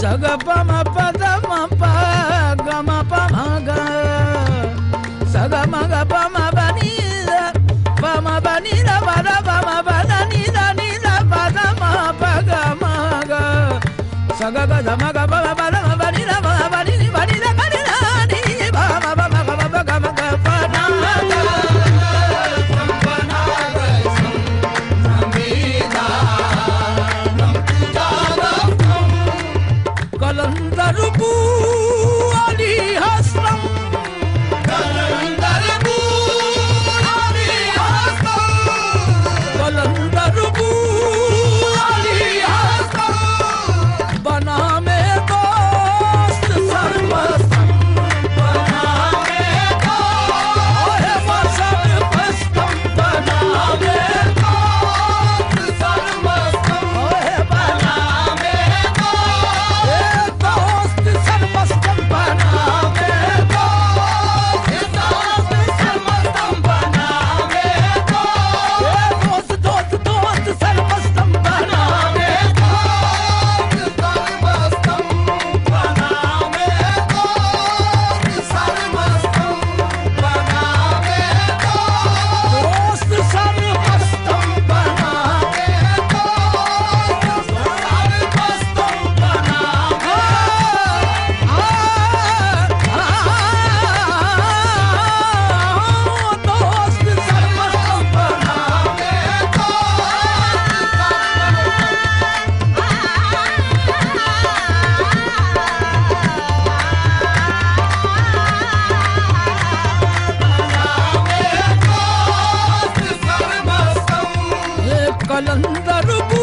సగపమ పదమ ప గమ పమగ సగమగ పమ బని పమ బని పద పమ పద నిద నిద పదమ పగమగ సగ గ kalandar bu